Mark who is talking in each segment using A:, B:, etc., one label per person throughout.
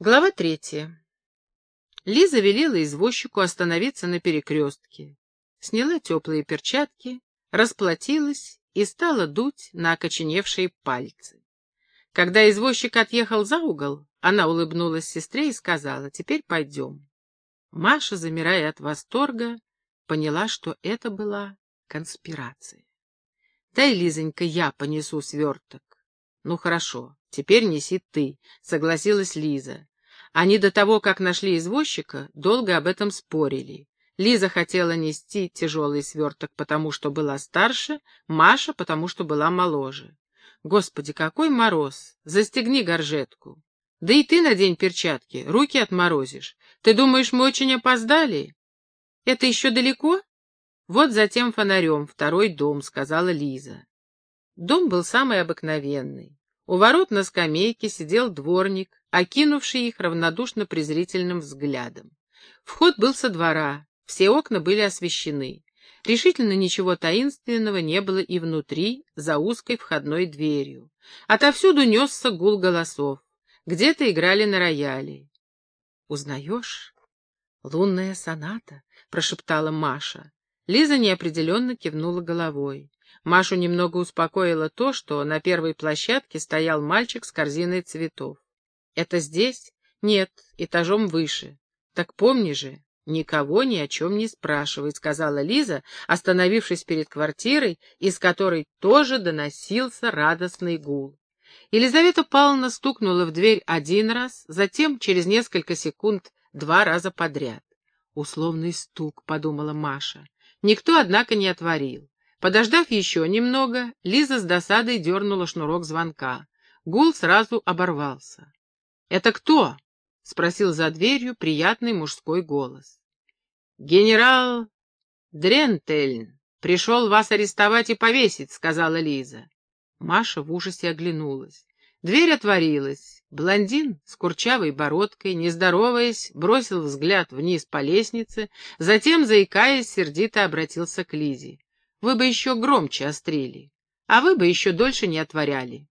A: Глава третья. Лиза велела извозчику остановиться на перекрестке, сняла теплые перчатки, расплатилась и стала дуть на окоченевшие пальцы. Когда извозчик отъехал за угол, она улыбнулась сестре и сказала, «Теперь пойдем». Маша, замирая от восторга, поняла, что это была конспирация. «Дай, Лизонька, я понесу сверток». «Ну хорошо, теперь неси ты», — согласилась Лиза. Они до того, как нашли извозчика, долго об этом спорили. Лиза хотела нести тяжелый сверток, потому что была старше, Маша, потому что была моложе. Господи, какой мороз! Застегни горжетку. Да и ты надень перчатки, руки отморозишь. Ты думаешь, мы очень опоздали? Это еще далеко? Вот за тем фонарем второй дом, сказала Лиза. Дом был самый обыкновенный. У ворот на скамейке сидел дворник, окинувший их равнодушно-презрительным взглядом. Вход был со двора, все окна были освещены. Решительно ничего таинственного не было и внутри, за узкой входной дверью. Отовсюду несся гул голосов. Где-то играли на рояле. «Узнаешь?» «Лунная соната», — прошептала Маша. Лиза неопределенно кивнула головой. Машу немного успокоило то, что на первой площадке стоял мальчик с корзиной цветов. «Это здесь?» «Нет, этажом выше. Так помни же, никого ни о чем не спрашивай», — сказала Лиза, остановившись перед квартирой, из которой тоже доносился радостный гул. Елизавета Павловна стукнула в дверь один раз, затем, через несколько секунд, два раза подряд. «Условный стук», — подумала Маша. Никто, однако, не отворил. Подождав еще немного, Лиза с досадой дернула шнурок звонка. Гул сразу оборвался. «Это кто?» — спросил за дверью приятный мужской голос. «Генерал Дрентельн пришел вас арестовать и повесить», — сказала Лиза. Маша в ужасе оглянулась. Дверь отворилась. Блондин с курчавой бородкой, не здороваясь, бросил взгляд вниз по лестнице, затем, заикаясь, сердито обратился к Лизе. Вы бы еще громче острили, а вы бы еще дольше не отворяли.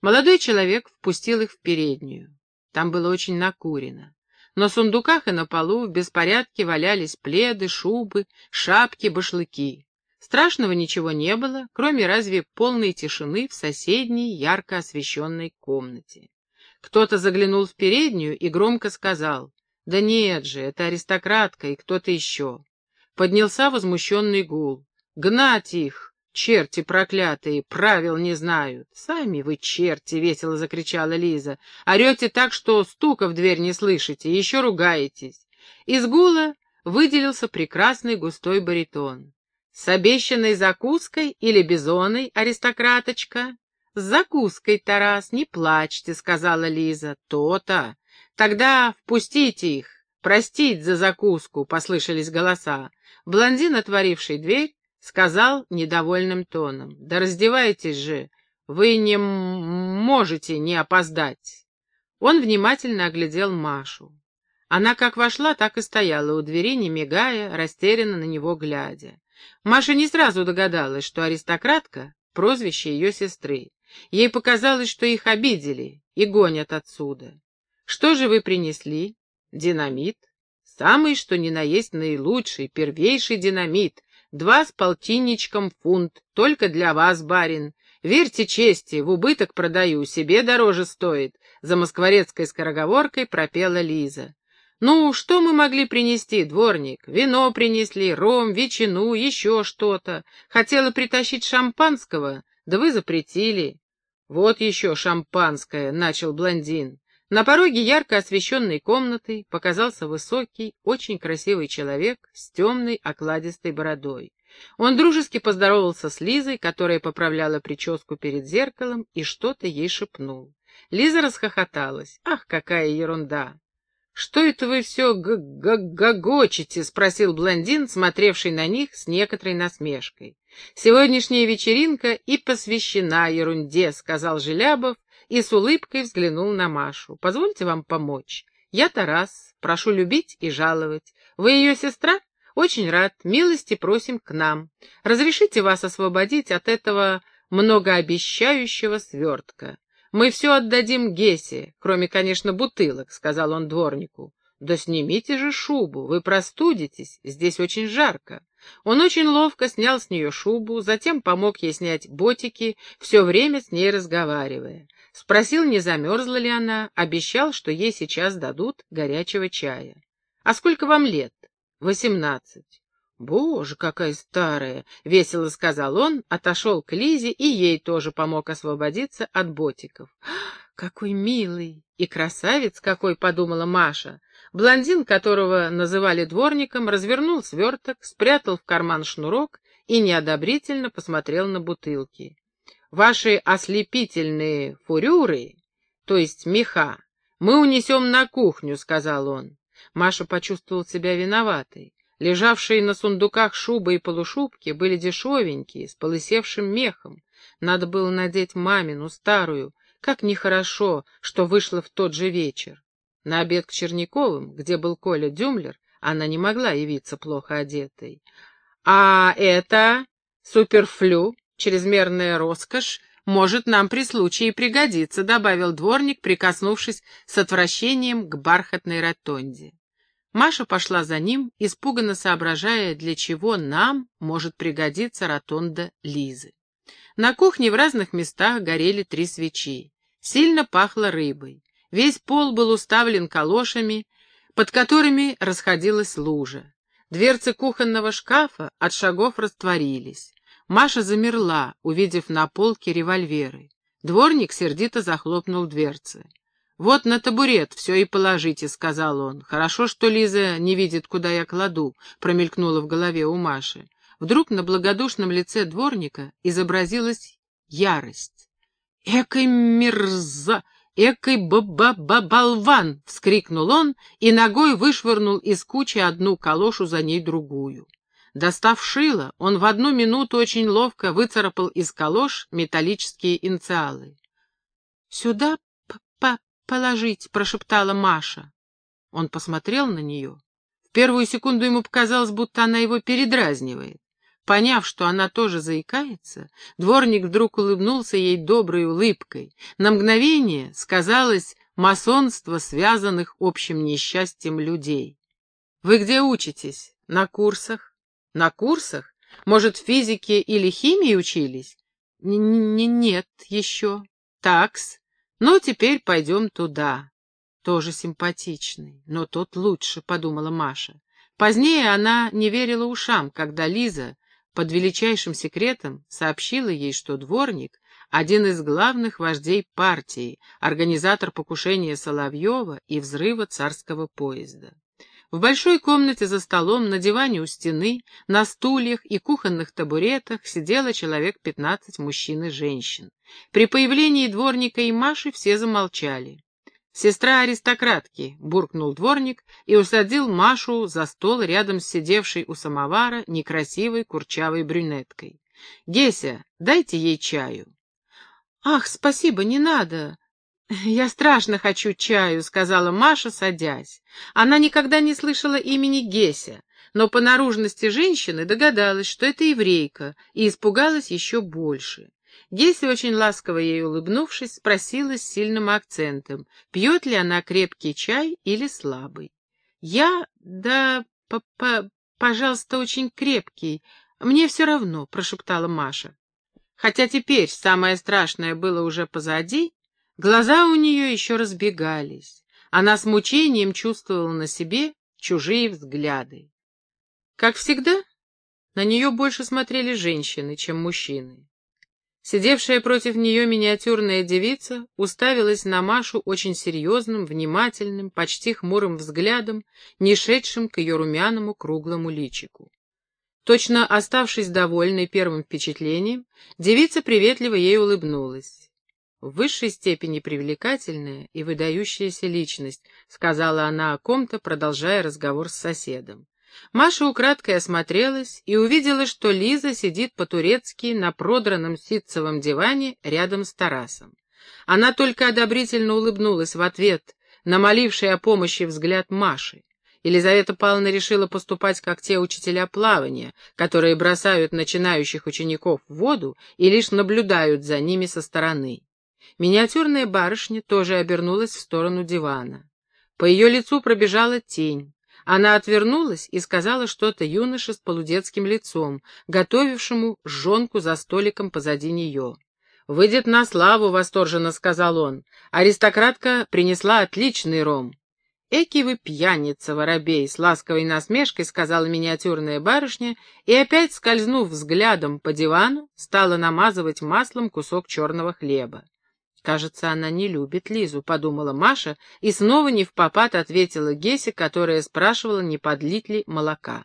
A: Молодой человек впустил их в переднюю. Там было очень накурено. На сундуках и на полу в беспорядке валялись пледы, шубы, шапки, башлыки. Страшного ничего не было, кроме разве полной тишины в соседней ярко освещенной комнате. Кто-то заглянул в переднюю и громко сказал, «Да нет же, это аристократка и кто-то еще». Поднялся возмущенный гул. Гнать их, черти проклятые, правил не знают. Сами вы черти, — весело закричала Лиза. Орете так, что стука в дверь не слышите, еще ругаетесь. Из гула выделился прекрасный густой баритон. С обещанной закуской или бизоной, аристократочка? С закуской, Тарас, не плачьте, — сказала Лиза. То-то. Тогда впустите их. Простить за закуску, — послышались голоса. Блондин, отворивший дверь, сказал недовольным тоном. «Да раздевайтесь же, вы не можете не опоздать». Он внимательно оглядел Машу. Она как вошла, так и стояла у двери, не мигая, растерянно на него глядя. Маша не сразу догадалась, что аристократка — прозвище ее сестры. Ей показалось, что их обидели и гонят отсюда. «Что же вы принесли?» «Динамит?» «Самый, что ни на есть наилучший, первейший динамит», Два с полтинничком фунт, только для вас, барин. Верьте чести, в убыток продаю, себе дороже стоит. За москворецкой скороговоркой пропела Лиза. «Ну, что мы могли принести, дворник? Вино принесли, ром, ветчину, еще что-то. Хотела притащить шампанского, да вы запретили». «Вот еще шампанское», — начал блондин. На пороге ярко освещенной комнаты показался высокий, очень красивый человек с темной окладистой бородой. Он дружески поздоровался с Лизой, которая поправляла прическу перед зеркалом, и что-то ей шепнул. Лиза расхохоталась. «Ах, какая ерунда!» «Что это вы все гогочете?» — спросил блондин, смотревший на них с некоторой насмешкой. «Сегодняшняя вечеринка и посвящена ерунде», — сказал Желябов, и с улыбкой взглянул на Машу. «Позвольте вам помочь. Я Тарас, прошу любить и жаловать. Вы ее сестра? Очень рад. Милости просим к нам. Разрешите вас освободить от этого многообещающего свертка. Мы все отдадим Гесе, кроме, конечно, бутылок», — сказал он дворнику. «Да снимите же шубу, вы простудитесь, здесь очень жарко». Он очень ловко снял с нее шубу, затем помог ей снять ботики, все время с ней разговаривая. Спросил, не замерзла ли она, обещал, что ей сейчас дадут горячего чая. «А сколько вам лет?» «Восемнадцать». «Боже, какая старая!» — весело сказал он, отошел к Лизе и ей тоже помог освободиться от ботиков. «Какой милый и красавец какой!» — подумала Маша. Блондин, которого называли дворником, развернул сверток, спрятал в карман шнурок и неодобрительно посмотрел на бутылки. «Ваши ослепительные фурюры, то есть меха, мы унесем на кухню», — сказал он. Маша почувствовала себя виноватой. Лежавшие на сундуках шубы и полушубки были дешевенькие, с полысевшим мехом. Надо было надеть мамину, старую. Как нехорошо, что вышло в тот же вечер. На обед к Черняковым, где был Коля Дюмлер, она не могла явиться плохо одетой. «А это суперфлю, чрезмерная роскошь, может нам при случае пригодиться», — добавил дворник, прикоснувшись с отвращением к бархатной ротонде. Маша пошла за ним, испуганно соображая, для чего нам может пригодиться ротонда Лизы. На кухне в разных местах горели три свечи. Сильно пахло рыбой. Весь пол был уставлен калошами, под которыми расходилась лужа. Дверцы кухонного шкафа от шагов растворились. Маша замерла, увидев на полке револьверы. Дворник сердито захлопнул дверцы. «Вот на табурет все и положите», — сказал он. «Хорошо, что Лиза не видит, куда я кладу», — промелькнуло в голове у Маши. Вдруг на благодушном лице дворника изобразилась ярость. «Экой мерза! Экой ба-ба-ба-болван!» — вскрикнул он и ногой вышвырнул из кучи одну калошу за ней другую. Достав шило, он в одну минуту очень ловко выцарапал из калош металлические инициалы. «Сюда, па положить», — прошептала Маша. Он посмотрел на нее. В первую секунду ему показалось, будто она его передразнивает. Поняв, что она тоже заикается, дворник вдруг улыбнулся ей доброй улыбкой. На мгновение сказалось масонство связанных общим несчастьем людей. «Вы где учитесь? На курсах?» «На курсах? Может, в физике или химии учились?» Н -н «Нет, еще. Такс. Ну, теперь пойдем туда. Тоже симпатичный, но тот лучше, подумала Маша. Позднее она не верила ушам, когда Лиза под величайшим секретом сообщила ей, что дворник — один из главных вождей партии, организатор покушения Соловьева и взрыва царского поезда. В большой комнате за столом, на диване у стены, на стульях и кухонных табуретах сидело человек пятнадцать мужчин и женщин. При появлении дворника и Маши все замолчали. «Сестра аристократки», — буркнул дворник и усадил Машу за стол рядом с сидевшей у самовара некрасивой курчавой брюнеткой. «Геся, дайте ей чаю». «Ах, спасибо, не надо. «Я страшно хочу чаю», — сказала Маша, садясь. Она никогда не слышала имени Геся, но по наружности женщины догадалась, что это еврейка, и испугалась еще больше. Геся, очень ласково ей улыбнувшись, спросила с сильным акцентом, пьет ли она крепкий чай или слабый. «Я, да, п -п пожалуйста, очень крепкий. Мне все равно», — прошептала Маша. Хотя теперь самое страшное было уже позади, Глаза у нее еще разбегались. Она с мучением чувствовала на себе чужие взгляды. Как всегда, на нее больше смотрели женщины, чем мужчины. Сидевшая против нее миниатюрная девица уставилась на Машу очень серьезным, внимательным, почти хмурым взглядом, не шедшим к ее румяному круглому личику. Точно оставшись довольной первым впечатлением, девица приветливо ей улыбнулась в высшей степени привлекательная и выдающаяся личность», — сказала она о ком-то, продолжая разговор с соседом. Маша украдкой осмотрелась и увидела, что Лиза сидит по-турецки на продранном ситцевом диване рядом с Тарасом. Она только одобрительно улыбнулась в ответ на моливший о помощи взгляд Маши. Елизавета Павловна решила поступать как те учителя плавания, которые бросают начинающих учеников в воду и лишь наблюдают за ними со стороны. Миниатюрная барышня тоже обернулась в сторону дивана. По ее лицу пробежала тень. Она отвернулась и сказала что-то юноше с полудетским лицом, готовившему жонку за столиком позади нее. «Выйдет на славу», — восторженно сказал он. «Аристократка принесла отличный ром». «Эки вы пьяница, воробей!» — с ласковой насмешкой сказала миниатюрная барышня и опять, скользнув взглядом по дивану, стала намазывать маслом кусок черного хлеба. «Кажется, она не любит Лизу», — подумала Маша, и снова не в попад ответила Гесе, которая спрашивала, не подлить ли молока.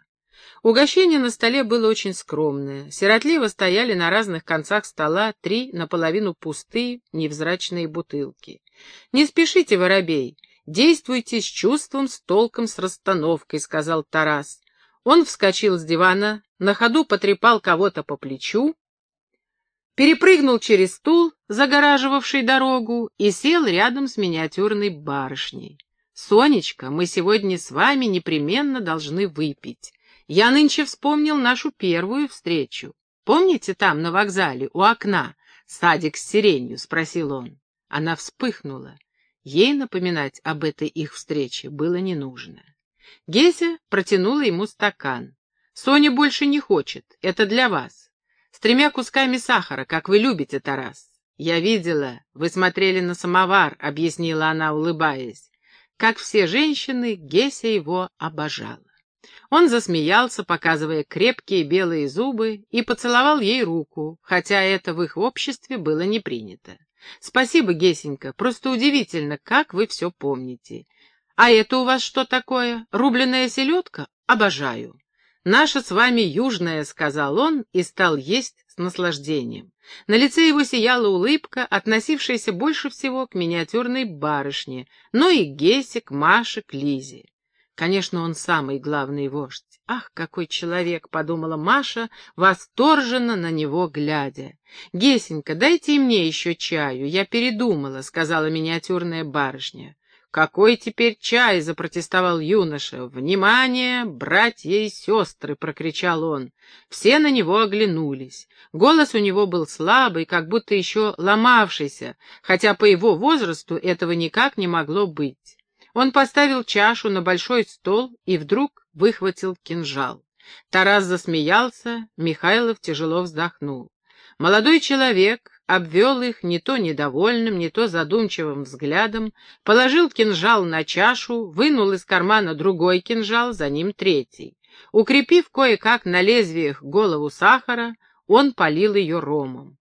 A: Угощение на столе было очень скромное. Сиротливо стояли на разных концах стола три наполовину пустые невзрачные бутылки. «Не спешите, воробей, действуйте с чувством, с толком, с расстановкой», — сказал Тарас. Он вскочил с дивана, на ходу потрепал кого-то по плечу, перепрыгнул через стул, загораживавший дорогу, и сел рядом с миниатюрной барышней. «Сонечка, мы сегодня с вами непременно должны выпить. Я нынче вспомнил нашу первую встречу. Помните там, на вокзале, у окна, садик с сиренью?» — спросил он. Она вспыхнула. Ей напоминать об этой их встрече было не нужно. Геся протянула ему стакан. «Соня больше не хочет, это для вас. С тремя кусками сахара, как вы любите, Тарас». «Я видела, вы смотрели на самовар», — объяснила она, улыбаясь. Как все женщины, Геся его обожала. Он засмеялся, показывая крепкие белые зубы, и поцеловал ей руку, хотя это в их обществе было не принято. «Спасибо, Гесенька, просто удивительно, как вы все помните. А это у вас что такое? Рубленная селедка? Обожаю». «Наша с вами южная», — сказал он и стал есть с наслаждением. На лице его сияла улыбка, относившаяся больше всего к миниатюрной барышне, но и Гесе, к Маше, к Лизе. Конечно, он самый главный вождь. «Ах, какой человек!» — подумала Маша, восторженно на него глядя. «Гесенька, дайте мне еще чаю, я передумала», — сказала миниатюрная барышня. «Какой теперь чай?» — запротестовал юноша. «Внимание, братья и сестры!» — прокричал он. Все на него оглянулись. Голос у него был слабый, как будто еще ломавшийся, хотя по его возрасту этого никак не могло быть. Он поставил чашу на большой стол и вдруг выхватил кинжал. Тарас засмеялся, Михайлов тяжело вздохнул. Молодой человек обвел их не то недовольным, не то задумчивым взглядом, положил кинжал на чашу, вынул из кармана другой кинжал, за ним третий. Укрепив кое-как на лезвиях голову сахара, он полил ее ромом.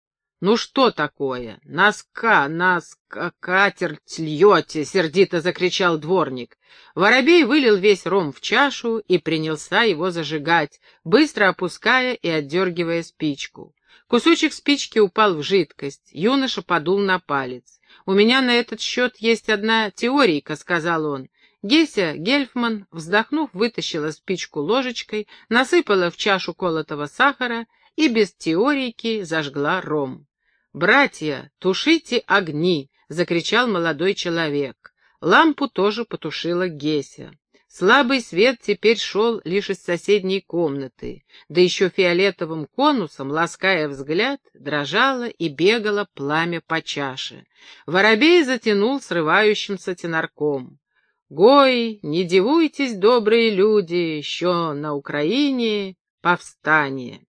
A: «Ну что такое? Наска, нас катерть льете!» — сердито закричал дворник. Воробей вылил весь ром в чашу и принялся его зажигать, быстро опуская и отдергивая спичку. Кусочек спички упал в жидкость, юноша подул на палец. «У меня на этот счет есть одна теорийка», — сказал он. Геся Гельфман, вздохнув, вытащила спичку ложечкой, насыпала в чашу колотого сахара и без теорийки зажгла ром. «Братья, тушите огни!» — закричал молодой человек. Лампу тоже потушила Геся. Слабый свет теперь шел лишь из соседней комнаты, да еще фиолетовым конусом, лаская взгляд, дрожало и бегало пламя по чаше. Воробей затянул срывающимся тенарком. «Гой, не дивуйтесь, добрые люди, еще на Украине повстание!»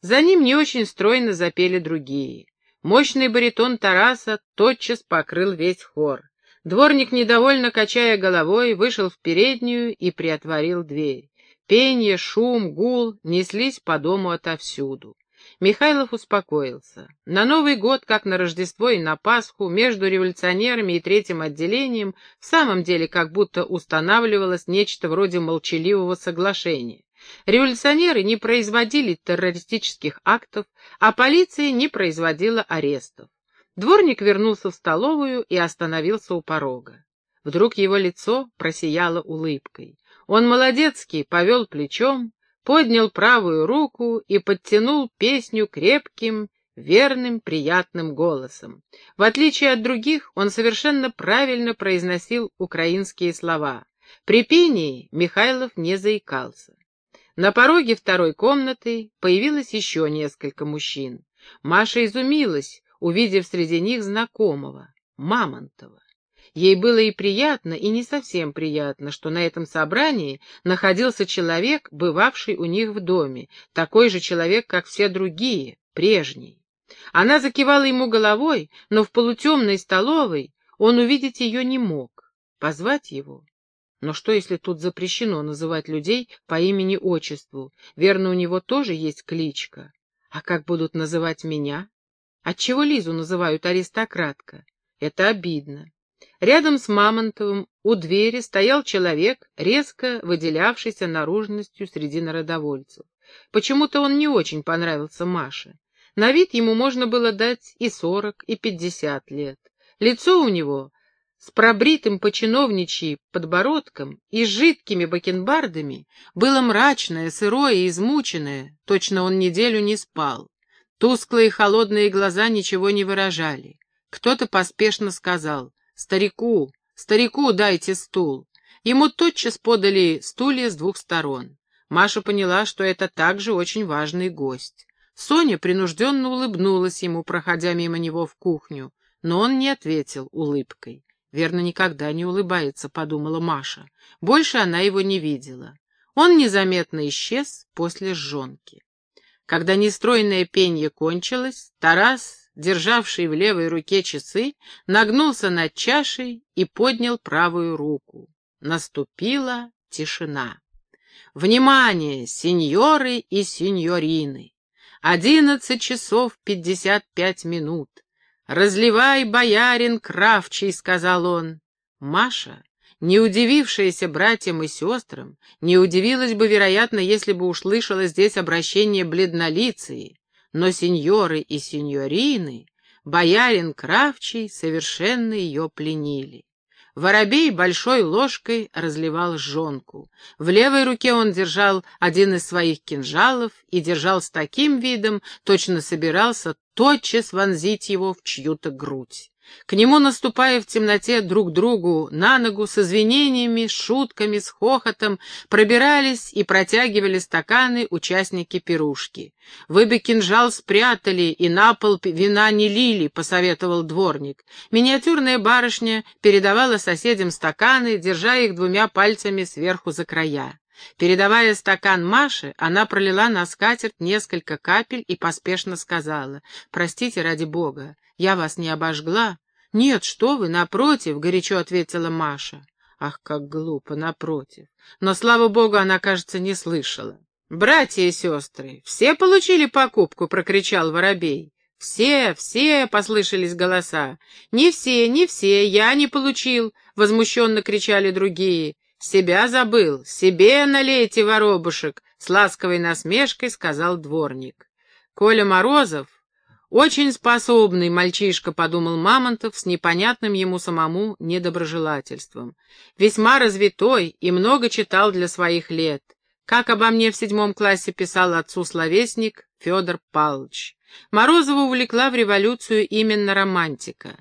A: За ним не очень стройно запели другие. Мощный баритон Тараса тотчас покрыл весь хор. Дворник, недовольно качая головой, вышел в переднюю и приотворил дверь. Пенье, шум, гул неслись по дому отовсюду. Михайлов успокоился. На Новый год, как на Рождество и на Пасху, между революционерами и третьим отделением в самом деле как будто устанавливалось нечто вроде молчаливого соглашения. Революционеры не производили террористических актов, а полиция не производила арестов. Дворник вернулся в столовую и остановился у порога. Вдруг его лицо просияло улыбкой. Он молодецкий повел плечом, поднял правую руку и подтянул песню крепким, верным, приятным голосом. В отличие от других, он совершенно правильно произносил украинские слова. При пении Михайлов не заикался. На пороге второй комнаты появилось еще несколько мужчин. Маша изумилась, увидев среди них знакомого, Мамонтова. Ей было и приятно, и не совсем приятно, что на этом собрании находился человек, бывавший у них в доме, такой же человек, как все другие, прежний. Она закивала ему головой, но в полутемной столовой он увидеть ее не мог. Позвать его? Но что, если тут запрещено называть людей по имени-отчеству? Верно, у него тоже есть кличка. А как будут называть меня? Отчего Лизу называют аристократка? Это обидно. Рядом с Мамонтовым у двери стоял человек, резко выделявшийся наружностью среди народовольцев. Почему-то он не очень понравился Маше. На вид ему можно было дать и сорок, и пятьдесят лет. Лицо у него с пробритым починовничьей подбородком и жидкими бакенбардами было мрачное, сырое и измученное, точно он неделю не спал. Тусклые холодные глаза ничего не выражали. Кто-то поспешно сказал «Старику, старику дайте стул». Ему тотчас подали стулья с двух сторон. Маша поняла, что это также очень важный гость. Соня принужденно улыбнулась ему, проходя мимо него в кухню, но он не ответил улыбкой. «Верно, никогда не улыбается», — подумала Маша. Больше она его не видела. Он незаметно исчез после сжонки. Когда нестройное пенье кончилось, Тарас державший в левой руке часы, нагнулся над чашей и поднял правую руку. Наступила тишина. «Внимание, сеньоры и сеньорины! Одиннадцать часов пятьдесят пять минут. Разливай, боярин Кравчий!» — сказал он. Маша, не удивившаяся братьям и сестрам, не удивилась бы, вероятно, если бы услышала здесь обращение бледнолиции, но сеньоры и сеньорины, боярин Кравчий, совершенно ее пленили. Воробей большой ложкой разливал жонку. В левой руке он держал один из своих кинжалов и держал с таким видом, точно собирался тотчас вонзить его в чью-то грудь. К нему, наступая в темноте друг другу на ногу, с извинениями, шутками, с хохотом, пробирались и протягивали стаканы участники пирушки. «Вы бы кинжал спрятали и на пол вина не лили», — посоветовал дворник. Миниатюрная барышня передавала соседям стаканы, держа их двумя пальцами сверху за края. Передавая стакан Маше, она пролила на скатерть несколько капель и поспешно сказала, «Простите, ради бога, я вас не обожгла?» «Нет, что вы, напротив», — горячо ответила Маша. Ах, как глупо, напротив. Но, слава богу, она, кажется, не слышала. «Братья и сестры, все получили покупку?» — прокричал Воробей. «Все, все!» — послышались голоса. «Не все, не все, я не получил!» — возмущенно кричали другие. «Себя забыл! Себе налейте воробушек!» — с ласковой насмешкой сказал дворник. Коля Морозов, очень способный мальчишка, подумал Мамонтов с непонятным ему самому недоброжелательством. Весьма развитой и много читал для своих лет. Как обо мне в седьмом классе писал отцу словесник Федор Павлович. Морозова увлекла в революцию именно романтика.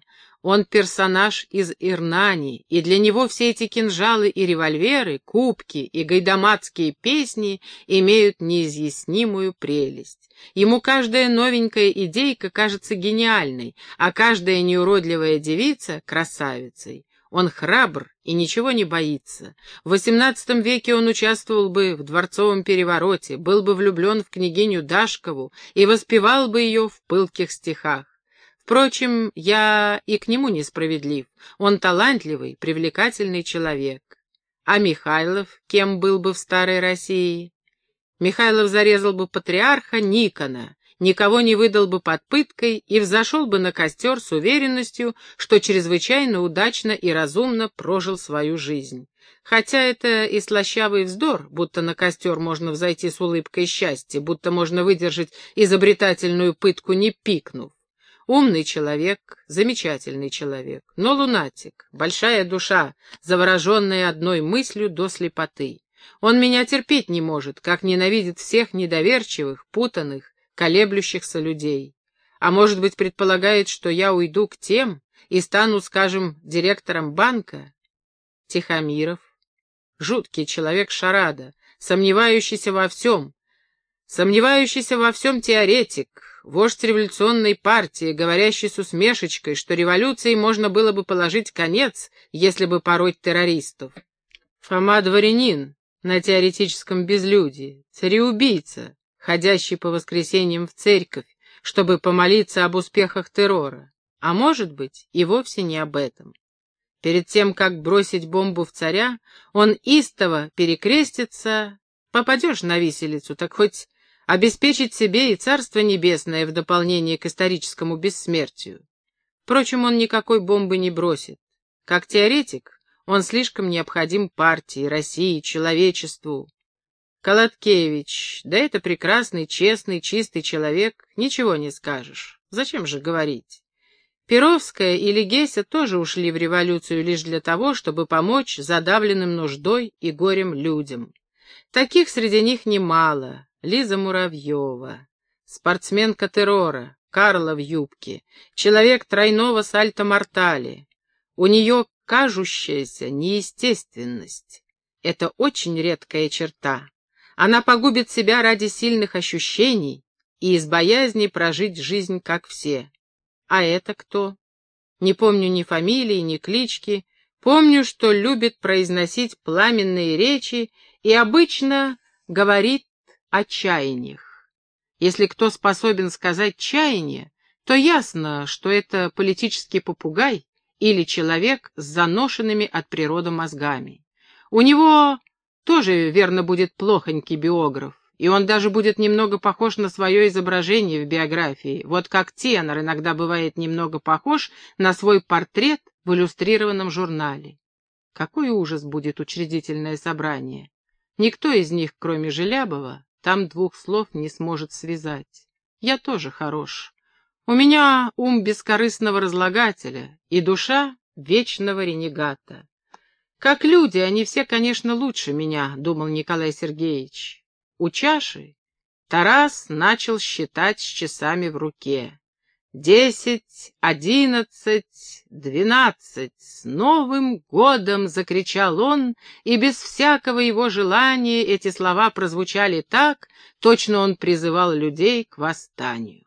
A: Он персонаж из Ирнани, и для него все эти кинжалы и револьверы, кубки и гайдамацкие песни имеют неизъяснимую прелесть. Ему каждая новенькая идейка кажется гениальной, а каждая неуродливая девица — красавицей. Он храбр и ничего не боится. В XVIII веке он участвовал бы в дворцовом перевороте, был бы влюблен в княгиню Дашкову и воспевал бы ее в пылких стихах. Впрочем, я и к нему несправедлив. Он талантливый, привлекательный человек. А Михайлов кем был бы в старой России? Михайлов зарезал бы патриарха Никона, никого не выдал бы под пыткой и взошел бы на костер с уверенностью, что чрезвычайно удачно и разумно прожил свою жизнь. Хотя это и слащавый вздор, будто на костер можно взойти с улыбкой счастья, будто можно выдержать изобретательную пытку, не пикнув. Умный человек, замечательный человек, но лунатик, большая душа, завороженная одной мыслью до слепоты. Он меня терпеть не может, как ненавидит всех недоверчивых, путанных, колеблющихся людей. А может быть, предполагает, что я уйду к тем и стану, скажем, директором банка? Тихомиров. Жуткий человек шарада, сомневающийся во всем. Сомневающийся во всем теоретик, вождь революционной партии, говорящий с усмешечкой, что революции можно было бы положить конец, если бы пороть террористов. Фома Дворянин на теоретическом безлюдии, цареубийца, ходящий по воскресеньям в церковь, чтобы помолиться об успехах террора. А может быть, и вовсе не об этом. Перед тем, как бросить бомбу в царя, он истово перекрестится. Попадешь на виселицу, так хоть обеспечить себе и Царство Небесное в дополнение к историческому бессмертию. Впрочем, он никакой бомбы не бросит. Как теоретик, он слишком необходим партии, России, человечеству. Колоткевич, да это прекрасный, честный, чистый человек, ничего не скажешь. Зачем же говорить? Перовская или Геся тоже ушли в революцию лишь для того, чтобы помочь задавленным нуждой и горем людям. Таких среди них немало. Лиза Муравьева, спортсменка террора, Карла в юбке, человек тройного сальто-мортали. У нее кажущаяся неестественность. Это очень редкая черта. Она погубит себя ради сильных ощущений и из боязни прожить жизнь, как все. А это кто? Не помню ни фамилии, ни клички. Помню, что любит произносить пламенные речи и обычно говорит о чаяниях. Если кто способен сказать «чаяние», то ясно, что это политический попугай или человек с заношенными от природы мозгами. У него тоже, верно, будет плохонький биограф. И он даже будет немного похож на свое изображение в биографии, вот как тенор иногда бывает немного похож на свой портрет в иллюстрированном журнале. Какой ужас будет учредительное собрание. Никто из них, кроме Желябова, там двух слов не сможет связать. Я тоже хорош. У меня ум бескорыстного разлагателя и душа вечного ренегата. Как люди, они все, конечно, лучше меня, думал Николай Сергеевич. У чаши Тарас начал считать с часами в руке. «Десять, одиннадцать, двенадцать! С Новым годом!» — закричал он, и без всякого его желания эти слова прозвучали так, точно он призывал людей к восстанию.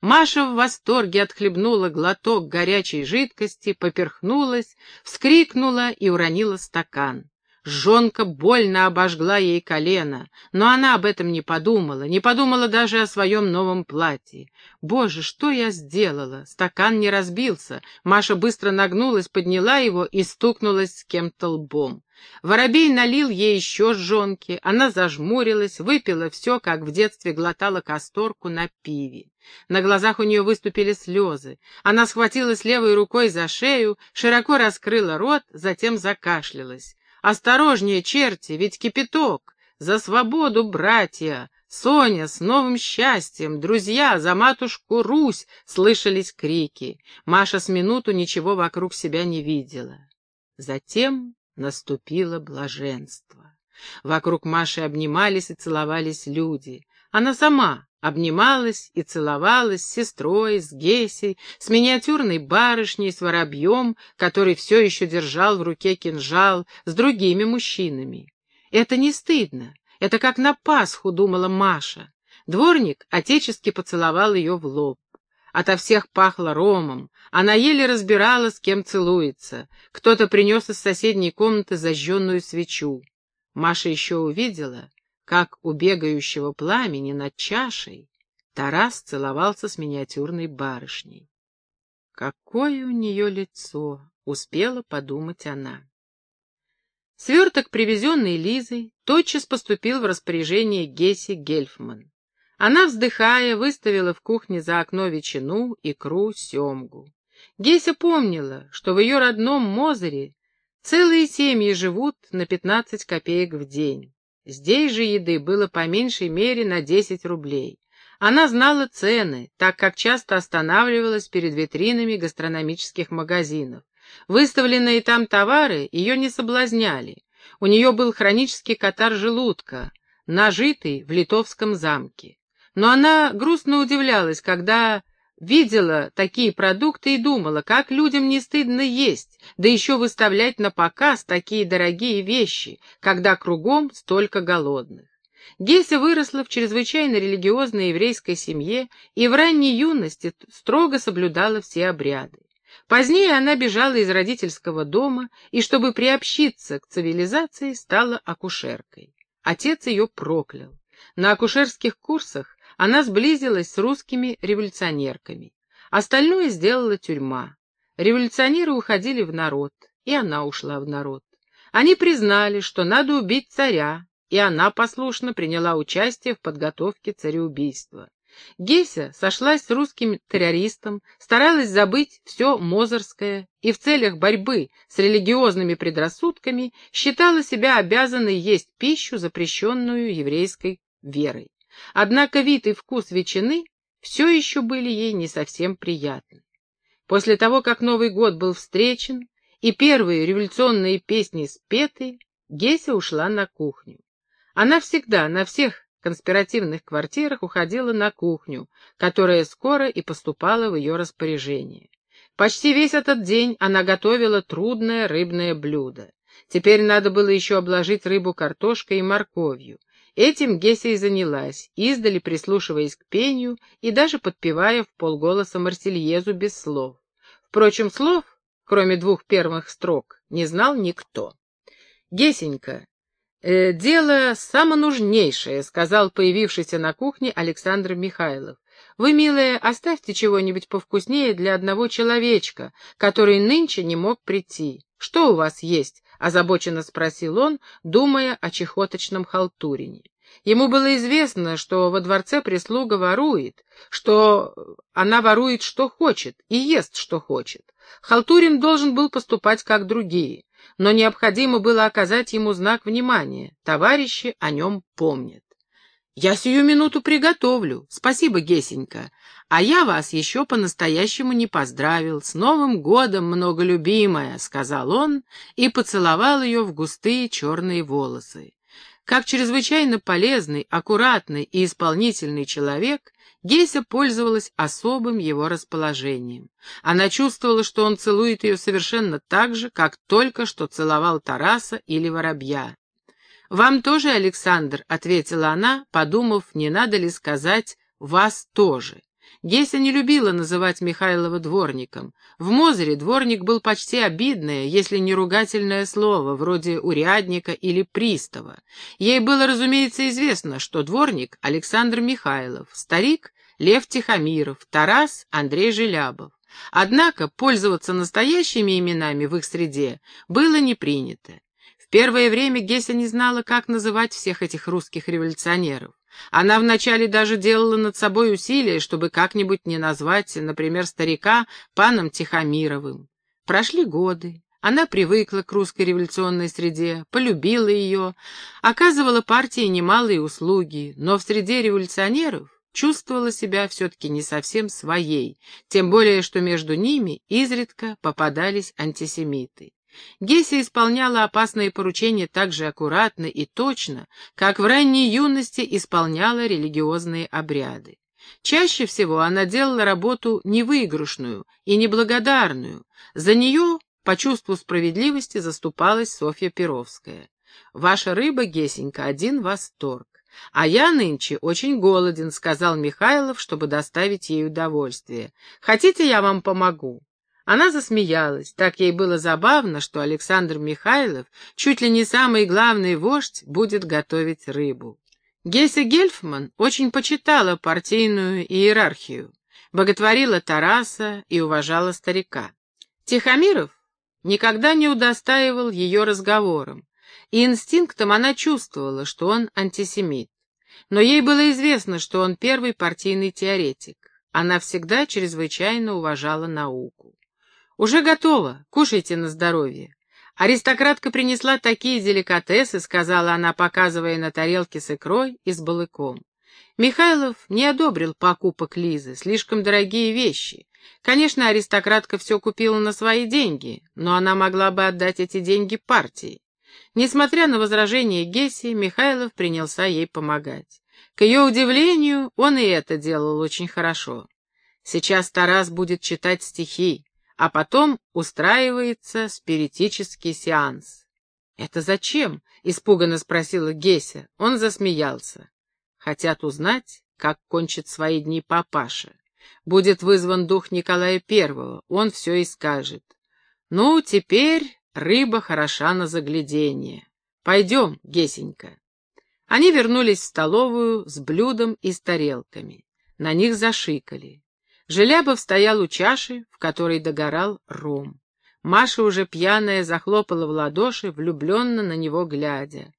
A: Маша в восторге отхлебнула глоток горячей жидкости, поперхнулась, вскрикнула и уронила стакан. Жонка больно обожгла ей колено, но она об этом не подумала, не подумала даже о своем новом платье. «Боже, что я сделала?» Стакан не разбился. Маша быстро нагнулась, подняла его и стукнулась с кем-то лбом. Воробей налил ей еще жонки, она зажмурилась, выпила все, как в детстве глотала касторку на пиве. На глазах у нее выступили слезы. Она схватилась левой рукой за шею, широко раскрыла рот, затем закашлялась. «Осторожнее, черти, ведь кипяток! За свободу, братья! Соня, с новым счастьем! Друзья, за матушку Русь!» — слышались крики. Маша с минуту ничего вокруг себя не видела. Затем наступило блаженство. Вокруг Маши обнимались и целовались люди. Она сама обнималась и целовалась с сестрой, с Гесей, с миниатюрной барышней, с воробьем, который все еще держал в руке кинжал, с другими мужчинами. Это не стыдно, это как на Пасху, думала Маша. Дворник отечески поцеловал ее в лоб. Ото всех пахло ромом. Она еле разбирала, с кем целуется. Кто-то принес из соседней комнаты зажженную свечу. Маша еще увидела, как у бегающего пламени над чашей Тарас целовался с миниатюрной барышней. Какое у нее лицо, успела подумать она. Сверток, привезенный Лизой, тотчас поступил в распоряжение Гесси Гельфман. Она, вздыхая, выставила в кухне за окно ветчину, икру, семгу. Геся помнила, что в ее родном Мозере целые семьи живут на пятнадцать копеек в день. Здесь же еды было по меньшей мере на 10 рублей. Она знала цены, так как часто останавливалась перед витринами гастрономических магазинов. Выставленные там товары ее не соблазняли. У нее был хронический катар желудка, нажитый в литовском замке. Но она грустно удивлялась, когда видела такие продукты и думала, как людям не стыдно есть, да еще выставлять на показ такие дорогие вещи, когда кругом столько голодных. Геся выросла в чрезвычайно религиозной еврейской семье и в ранней юности строго соблюдала все обряды. Позднее она бежала из родительского дома и, чтобы приобщиться к цивилизации, стала акушеркой. Отец ее проклял. На акушерских курсах она сблизилась с русскими революционерками. Остальное сделала тюрьма. Революционеры уходили в народ, и она ушла в народ. Они признали, что надо убить царя, и она послушно приняла участие в подготовке цареубийства. Геся сошлась с русским террористом, старалась забыть все мозорское и в целях борьбы с религиозными предрассудками считала себя обязанной есть пищу, запрещенную еврейской верой. Однако вид и вкус ветчины все еще были ей не совсем приятны. После того, как Новый год был встречен и первые революционные песни спеты, Геся ушла на кухню. Она всегда на всех конспиративных квартирах уходила на кухню, которая скоро и поступала в ее распоряжение. Почти весь этот день она готовила трудное рыбное блюдо. Теперь надо было еще обложить рыбу картошкой и морковью. Этим Геся и занялась, издали прислушиваясь к пению и даже подпевая в полголоса Марсельезу без слов. Впрочем, слов, кроме двух первых строк, не знал никто. «Гесенька, э, дело самонужнейшее», — сказал появившийся на кухне Александр Михайлов. «Вы, милая, оставьте чего-нибудь повкуснее для одного человечка, который нынче не мог прийти. Что у вас есть?» — озабоченно спросил он, думая о чехоточном халтурине. Ему было известно, что во дворце прислуга ворует, что она ворует, что хочет, и ест, что хочет. Халтурин должен был поступать, как другие, но необходимо было оказать ему знак внимания. Товарищи о нем помнят. «Я сию минуту приготовлю. Спасибо, Гесенька. А я вас еще по-настоящему не поздравил. С Новым годом, многолюбимая!» — сказал он и поцеловал ее в густые черные волосы. Как чрезвычайно полезный, аккуратный и исполнительный человек, Геся пользовалась особым его расположением. Она чувствовала, что он целует ее совершенно так же, как только что целовал Тараса или Воробья. «Вам тоже, Александр», — ответила она, подумав, не надо ли сказать «вас тоже». Геся не любила называть Михайлова дворником. В Мозере дворник был почти обидное, если не ругательное слово, вроде урядника или пристава. Ей было, разумеется, известно, что дворник — Александр Михайлов, старик — Лев Тихомиров, Тарас — Андрей Желябов. Однако пользоваться настоящими именами в их среде было не принято. Первое время Геся не знала, как называть всех этих русских революционеров. Она вначале даже делала над собой усилия, чтобы как-нибудь не назвать, например, старика паном Тихомировым. Прошли годы. Она привыкла к русской революционной среде, полюбила ее, оказывала партии немалые услуги, но в среде революционеров чувствовала себя все-таки не совсем своей, тем более, что между ними изредка попадались антисемиты. Геся исполняла опасные поручения так же аккуратно и точно, как в ранней юности исполняла религиозные обряды. Чаще всего она делала работу невыигрышную и неблагодарную. За нее, по чувству справедливости, заступалась Софья Перовская. «Ваша рыба, Гесенька, один восторг. «А я нынче очень голоден», — сказал Михайлов, чтобы доставить ей удовольствие. «Хотите, я вам помогу?» Она засмеялась. Так ей было забавно, что Александр Михайлов, чуть ли не самый главный вождь, будет готовить рыбу. Геся Гельфман очень почитала партийную иерархию, боготворила Тараса и уважала старика. Тихомиров никогда не удостаивал ее разговором, и инстинктом она чувствовала, что он антисемит. Но ей было известно, что он первый партийный теоретик. Она всегда чрезвычайно уважала науку. «Уже готово. Кушайте на здоровье». Аристократка принесла такие деликатесы, сказала она, показывая на тарелке с икрой и с балыком. Михайлов не одобрил покупок Лизы, слишком дорогие вещи. Конечно, аристократка все купила на свои деньги, но она могла бы отдать эти деньги партии. Несмотря на возражения Гесси, Михайлов принялся ей помогать. К ее удивлению, он и это делал очень хорошо. Сейчас Тарас будет читать стихи, а потом устраивается спиритический сеанс. «Это зачем?» — испуганно спросила Геся. Он засмеялся. «Хотят узнать, как кончит свои дни папаша. Будет вызван дух Николая Первого, он все и скажет. Ну, теперь рыба хороша на заглядение. Пойдем, Гесенька». Они вернулись в столовую с блюдом и с тарелками. На них зашикали. Желябов стоял у чаши, в которой догорал ром. Маша, уже пьяная, захлопала в ладоши, влюбленно на него глядя.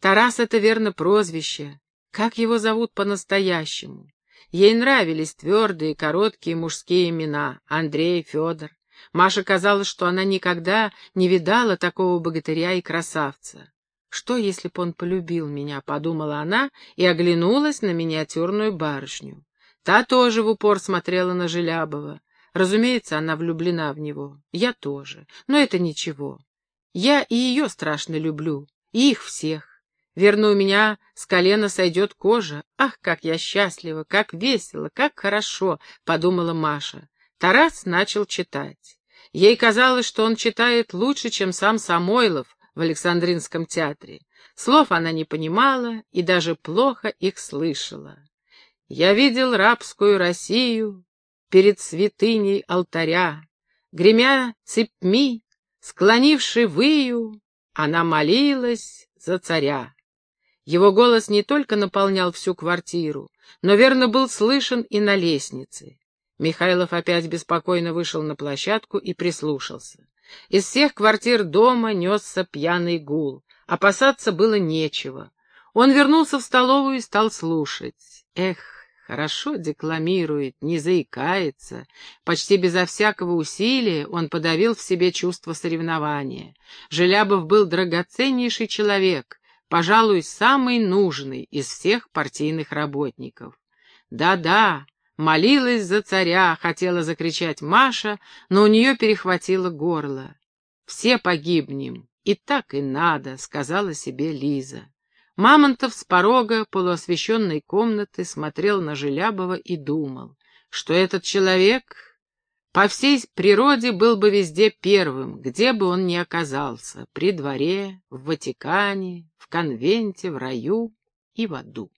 A: Тарас — это верно прозвище. Как его зовут по-настоящему? Ей нравились твердые, короткие мужские имена — Андрей, Федор. Маше казалось, что она никогда не видала такого богатыря и красавца. «Что, если б он полюбил меня?» — подумала она и оглянулась на миниатюрную барышню. Та тоже в упор смотрела на Желябова. Разумеется, она влюблена в него. Я тоже. Но это ничего. Я и ее страшно люблю. И их всех. Верно, у меня с колена сойдет кожа. Ах, как я счастлива, как весело, как хорошо, — подумала Маша. Тарас начал читать. Ей казалось, что он читает лучше, чем сам Самойлов в Александринском театре. Слов она не понимала и даже плохо их слышала. Я видел рабскую Россию перед святыней алтаря, Гремя цепьми, склонивши выю, она молилась за царя. Его голос не только наполнял всю квартиру, но верно был слышен и на лестнице. Михайлов опять беспокойно вышел на площадку и прислушался. Из всех квартир дома несся пьяный гул. Опасаться было нечего. Он вернулся в столовую и стал слушать. Эх, Хорошо декламирует, не заикается. Почти безо всякого усилия он подавил в себе чувство соревнования. Желябов был драгоценнейший человек, пожалуй, самый нужный из всех партийных работников. Да-да, молилась за царя, хотела закричать Маша, но у нее перехватило горло. «Все погибнем, и так и надо», — сказала себе Лиза. Мамонтов с порога полуосвещенной комнаты смотрел на Желябова и думал, что этот человек по всей природе был бы везде первым, где бы он ни оказался, при дворе, в Ватикане, в конвенте, в раю и в аду.